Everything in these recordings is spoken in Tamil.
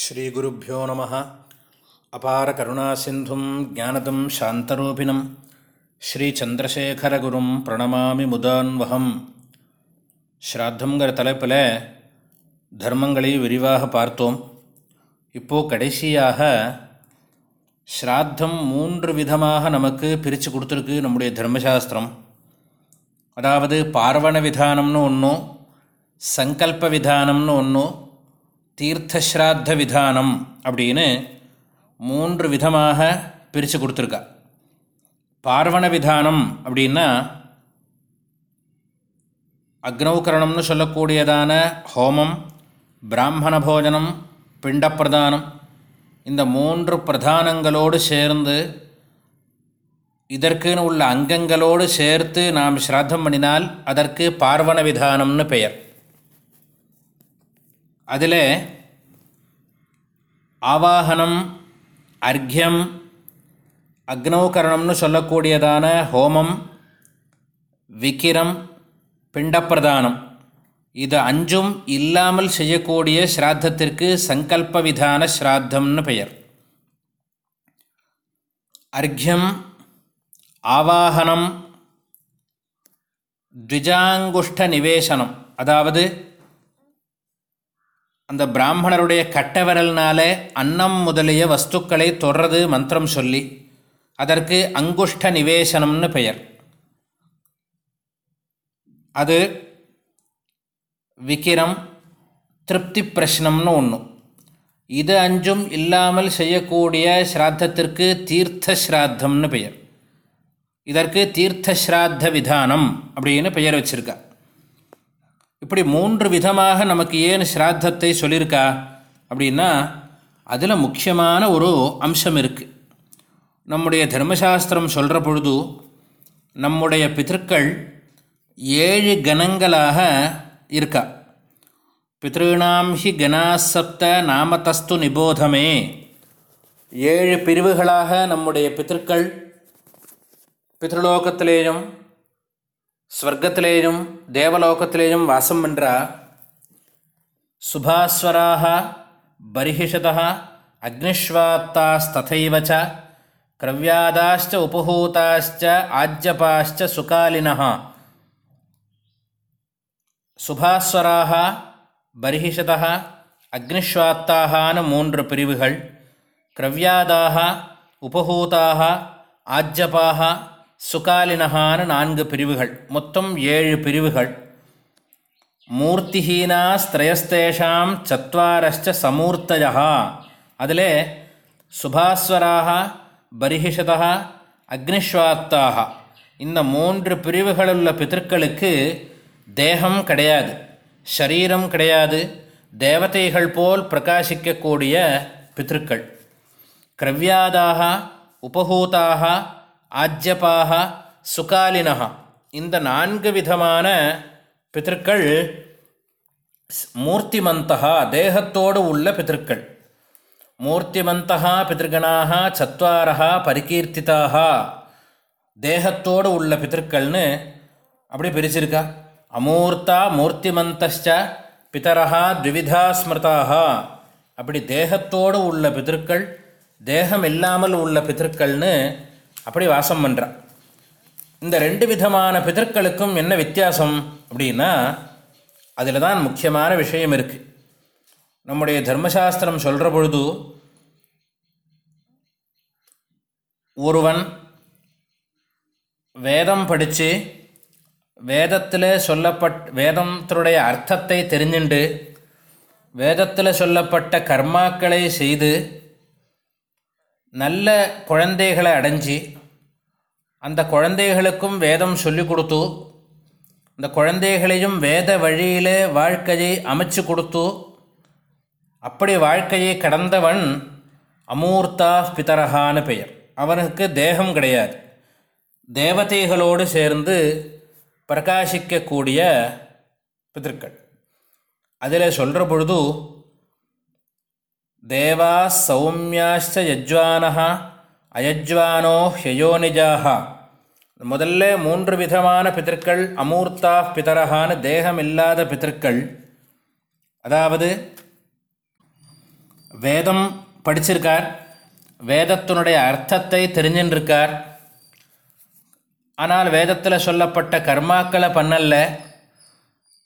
ஸ்ரீகுருப்போ நம. அபார கருணாசிந்தும் ஜானதம் சாந்தரூபிணம். ஸ்ரீச்சந்திரசேகரகுரும் பிரணமாமி முதான்வகம். ஸ்ராத்தங்கிற தலைப்பில் தர்மங்களை விரிவாக பார்த்தோம். இப்போது கடைசியாக ஸ்ராத்தம் மூன்று விதமாக நமக்கு பிரித்து கொடுத்துருக்கு நம்முடைய தர்மசாஸ்திரம். அதாவது பார்வண விதானம்னு ஒன்றும் சங்கல்ப விதானம்னு ஒன்றும் தீர்த்தஸ்ராத்த விதானம் அப்படின்னு மூன்று விதமாக பிரித்து கொடுத்துருக்கா. பார்வண விதானம் அப்படின்னா அக்னௌகரணம்னு சொல்லக்கூடியதான ஹோமம் பிராமண போஜனம் பிண்டப்பிரதானம் இந்த மூன்று பிரதானங்களோடு சேர்ந்து இதற்குன்னு உள்ள அங்கங்களோடு சேர்த்து நாம் ஸ்ராத்தம் பண்ணினால் அதற்கு பார்வண விதானம்னு பெயர். அதில் ஆவாகனம் அர்க்யம் அக்னோகரணம்னு சொல்லக்கூடியதான ஹோமம் விக்கிரம் பிண்டப்பிரதானம். இது அஞ்சும் இல்லாமல் செய்யக்கூடிய ஸ்ராத்தத்திற்கு சங்கல்ப விதான ஸ்ராத்தம்னு பெயர். அர்க்யம் ஆவாகனம் த்விஜாங்குஷ்ட நிவேசனம். அதாவது அந்த பிராமணருடைய கட்டவரல்னாலே அன்னம் முதலிய வஸ்துக்களை தொடர்றது மந்திரம் சொல்லி அதற்கு அங்குஷ்ட நிவேசனம்னு பெயர். அது விக்கிரம் திருப்தி பிரஷ்னம்னு ஒன்று இது அஞ்சும் இல்லாமல் செய்யக்கூடிய ஸ்ராத்தத்திற்கு தீர்த்த ஸ்ராத்தம்னு பெயர். இதற்கு தீர்த்த ஸ்ராத்த விதானம் அப்படின்னு பெயர் வச்சுருக்கா. இப்படி மூன்று விதமாக நமக்கு ஏன் ஸ்ராத்தத்தை சொல்லியிருக்கா அப்படின்னா அதில் முக்கியமான ஒரு அம்சம் இருக்குது நம்முடைய தர்மசாஸ்திரம் சொல்கிற பொழுது நம்முடைய பித்திருக்கள் ஏழு கணங்களாக இருக்கா? பித்ருணாம் ஹி கணாசப்த நாமதஸ்து நிபோதமே. ஏழு பிரிவுகளாக நம்முடைய பித்திருக்கள் பித்ருலோகத்திலேயும் ஸ்வர்க்கத்திலேயும் தேவலோகத்திலேயும் வாசம் பண்ணுறா சுபாஸ்வராக பரிஹிஷதா அக்னிஷ்வாத்தாஸ்ததைவ கிரவியாதாச்ச உபஹூதாச்ச ஆஜ்யபாச்ச சுகாலினா சுபாஸ்வராக பரிஹிஷதா அக்னிஷ்வாத்தாகான மூன்று பிரிவுகள். கிரவியாதாக உபஹூதாக ஆஜ்யபாக சுகாலினகான நான்கு பிரிவுகள். மொத்தம் ஏழு பிரிவுகள். மூர்த்திஹீனா ஸ்திரயஸ்தேஷாம் சத்வாரஸ்ச சமூர்த்தயா அதில் சுபாஸ்வராக பரிஹிஷதா அக்னிஸ்வாத்தாக இந்த மூன்று பிரிவுகளுள்ள பித்தர்களுக்கு தேகம் கிடையாது ஷரீரம் கிடையாது தேவதைகள் போல் பிரகாசிக்கக்கூடிய பித்திருக்கள். கிரவ்யாதாக உபகூதாக ஆஜ்யபாக சுகாலினஹா. இந்த நான்கு விதமான பித்திருக்கள் மூர்த்திமந்தகா தேகத்தோடு உள்ள பித்திருக்கள். மூர்த்திமந்தகா பிதிருகணாக சத்வாரா பரிகீர்த்திதாக தேகத்தோடு உள்ள பித்திருக்கள்னு அப்படி பிரிச்சிருக்கா? அமூர்த்தா மூர்த்திமந்தச்ச பிதரா த்விவிதா ஸ்மிருதாக அப்படி தேகத்தோடு உள்ள பிதற்கள் தேகம் இல்லாமல் உள்ள பித்திருக்கள்னு அப்படி வாசம் பண்ணுறான் இந்த ரெண்டு விதமான பிதற்களுக்கும் என்ன வித்தியாசம் அப்படின்னா அதில் தான் முக்கியமான விஷயம் இருக்குது நம்முடைய தர்மசாஸ்திரம் சொல்கிற பொழுது ஒருவன் வேதம் படித்து வேதத்தில் சொல்லப்பட் வேதத்தினுடைய அர்த்தத்தை தெரிஞ்சுண்டு வேதத்தில் சொல்லப்பட்ட கர்மாக்களை செய்து நல்ல குழந்தைகளை அடைஞ்சு அந்த குழந்தைகளுக்கும் வேதம் சொல்லி கொடுத்து அந்த குழந்தைகளையும் வேத வழியில் வாழ்க்கையை அமைச்சு கொடுத்து அப்படி வாழ்க்கையை கடந்தவன் அமூர்த்தா பிதரகான்னு பெயர். அவனுக்கு தேகம் கிடையாது. தேவதைகளோடு சேர்ந்து பிரகாசிக்கக்கூடிய பிதற்கள் அதில் சொல்கிற பொழுது தேவா சௌமியாச்ச யஜ்வானஹா அயஜ்வானோ ஹயோனிஜாக முதல்ல மூன்று விதமான பிதற்கள் அமூர்த்தா பிதரகான தேகமில்லாத பிதற்கள் அதாவது வேதம் படிச்சிருக்கார் வேதத்தினுடைய அர்த்தத்தை தெரிஞ்சின்றிருக்கார். ஆனால் வேதத்தில் சொல்லப்பட்ட கர்மாக்களை பண்ணல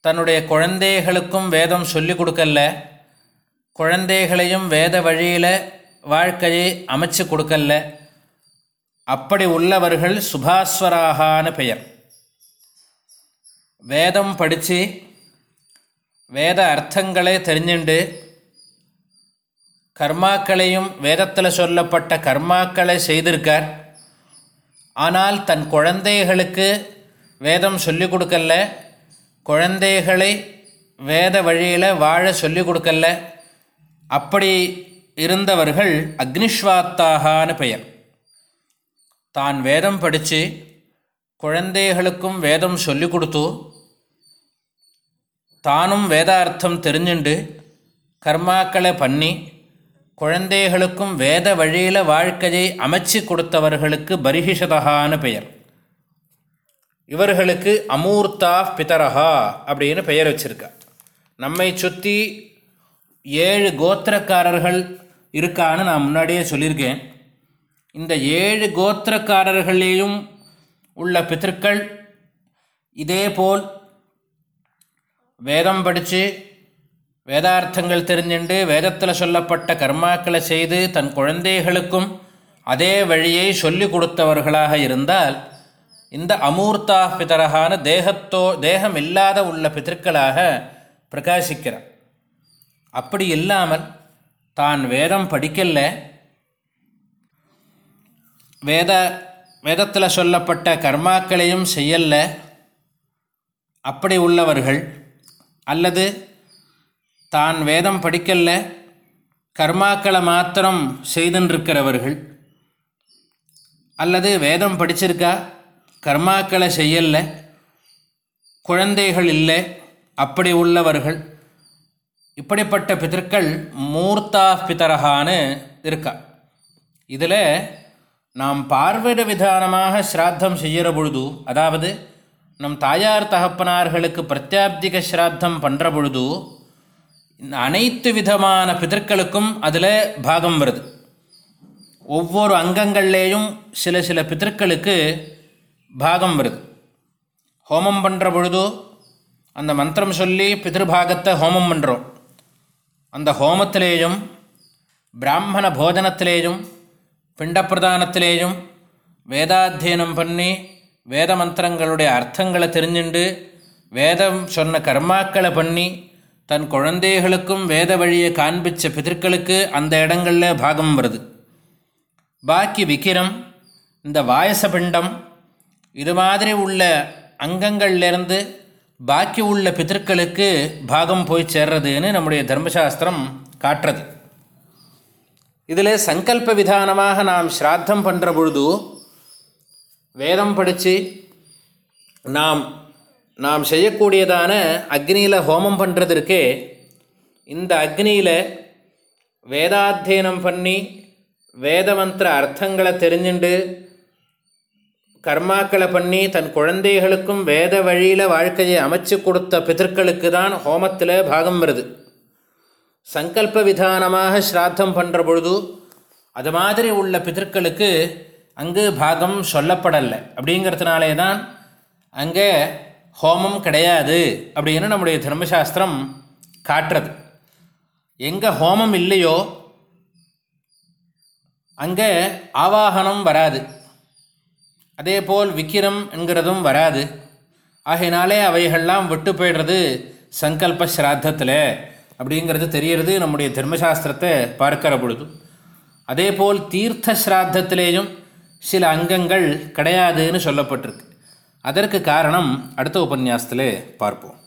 தன்னுடைய குழந்தைகளுக்கும் வேதம் சொல்லி கொடுக்கல குழந்தைகளையும் வேத வழியில் வாழ்க்கையை அமைச்சு கொடுக்கல அப்படி உள்ளவர்கள் சுபாஸ்வராகான்னு பெயர். வேதம் படித்து வேத அர்த்தங்களை தெரிஞ்சுண்டு கர்மாக்களையும் வேதத்தில் சொல்லப்பட்ட கர்மாக்களை செய்திருக்கார். ஆனால் தன் குழந்தைகளுக்கு வேதம் சொல்லிக் கொடுக்கல குழந்தைகளை வேத வழியில் வாழ சொல்லிக் கொடுக்கல அப்படி இருந்தவர்கள் அக்னிஸ்வாத்தாகான்னு பெயர். தான் வேதம் படித்து குழந்தைகளுக்கும் வேதம் சொல்லிக் கொடுத்து தானும் வேதார்த்தம் தெரிஞ்சுண்டு கர்மாக்களை பண்ணி குழந்தைகளுக்கும் வேத வழியில் வாழ்க்கையை அமைச்சு கொடுத்தவர்களுக்கு பரிஹிஷதகான்னு பெயர். இவர்களுக்கு அமூர்த்தா பிதரஹா அப்படின்னு பெயர் வச்சுருக்கா நம்மை சுற்றி ஏழு கோத்திரக்காரர்கள் இருக்கான்னு நான் முன்னாடியே சொல்லியிருக்கேன். இந்த ஏழு கோத்திரக்காரர்களையும் உள்ள பித்தர்கள் இதேபோல் வேதம் படித்து வேதார்த்தங்கள் தெரிஞ்சுண்டு வேதத்தில் சொல்லப்பட்ட கர்மாக்களை செய்து தன் குழந்தைகளுக்கும் அதே வழியை சொல்லி கொடுத்தவர்களாக இருந்தால் இந்த அமூர்த்தா பிதரகான தேகத்தோ தேகம் இல்லாத உள்ள பிதற்களாக பிரகாசிக்கிறார். அப்படி இல்லாமல் தான் வேதம் படிக்கல வேத வேதத்தில் சொல்லப்பட்ட கர்மாக்களையும் செய்யல அப்படி உள்ளவர்கள் அல்லது தான் வேதம் படிக்கல கர்மாக்களை மாத்திரம் செய்துன்றிருக்கிறவர்கள் அல்லது வேதம் படிச்சிருக்கா கர்மாக்களை செய்யல குழந்தைகள் இல்லை அப்படி உள்ளவர்கள் இப்படிப்பட்ட பிதற்கள் மூர்த்தா பிதரகான்னு இருக்கா. இதில் நாம் பார்வையிட விதானமாக ஸ்ராத்தம் செய்கிற பொழுது அதாவது நம் தாயார் தகப்பனார்களுக்கு பிரத்யாப்திக ஸ்ராத்தம் பண்ணுற பொழுது இந்த அனைத்து விதமான பிதற்களுக்கும் அதில் பாகம் வருது. ஒவ்வொரு அங்கங்கள்லேயும் சில சில பிதற்களுக்கு பாகம் வருது. ஹோமம் பண்ணுற பொழுது அந்த மந்திரம் சொல்லி பிதிருபாகத்தை ஹோமம் பண்ணுறோம் அந்த ஹோமத்திலேயும் பிராமண போஜனத்திலேயும் பிண்டப்பிரதானத்திலேயும் வேதாத்தியனம் பண்ணி வேத மந்திரங்களுடைய அர்த்தங்களை தெரிஞ்சுண்டு வேதம் சொன்ன கர்மாக்களை பண்ணி தன் குழந்தைகளுக்கும் வேத வழியை காண்பித்த பிதற்களுக்கு அந்த இடங்களில் பாகம் வருது. பாக்கி விக்கிரம் இந்த வாயசபிண்டம் இது மாதிரி உள்ள அங்கங்கள்லேருந்து பாக்கி உள்ள பிதர்களுக்கு பாகம் போய் சேர்றதுன்னு நம்முடைய தர்மசாஸ்திரம் காட்டுறது. இதில் சங்கல்ப விதானமாக நாம் ஸ்ராத்தம் பண்ணுற பொழுது வேதம் படித்து நாம் நாம் செய்யக்கூடியதான அக்னியில் ஹோமம் பண்ணுறதற்கே இந்த அக்னியில் வேதாத்தியனம் பண்ணி வேத மந்திர அர்த்தங்களை தெரிஞ்சுண்டு கர்மாக்களை பண்ணி தன் குழந்தைகளுக்கும் வேத வழியில் வாழ்க்கையை அமைச்சு கொடுத்த பிதற்களுக்கு தான் ஹோமத்தில் பாகம் வருது. சங்கல்ப விதானமாக ஸ்ராத்தம் பண்ணுற பொழுது அது மாதிரி உள்ள பிதற்களுக்கு அங்கு பாகம் சொல்லப்படலை. அப்படிங்கிறதுனாலே தான் அங்கே ஹோமம் கிடையாது அப்படின்னு நம்முடைய தர்மசாஸ்திரம் காட்டுறது. எங்கே ஹோமம் இல்லையோ அங்கே ஆவாகனம் வராது. அதே போல் விக்கிரம் என்கிறதும் வராது. ஆகையினாலே அவைகள்லாம் விட்டு போயிடுறது சங்கல்ப ஸ்ராத்தத்தில் அப்படிங்கிறது தெரியறது நம்முடைய தர்மசாஸ்திரத்தை பார்க்கிற பொழுது. அதே போல் தீர்த்த ஸ்ராத்தத்திலேயும் சில அங்கங்கள் கிடையாதுன்னு சொல்லப்பட்டிருக்கு. அதற்கு காரணம் அடுத்த உபன்யாசத்தில் பார்ப்போம்.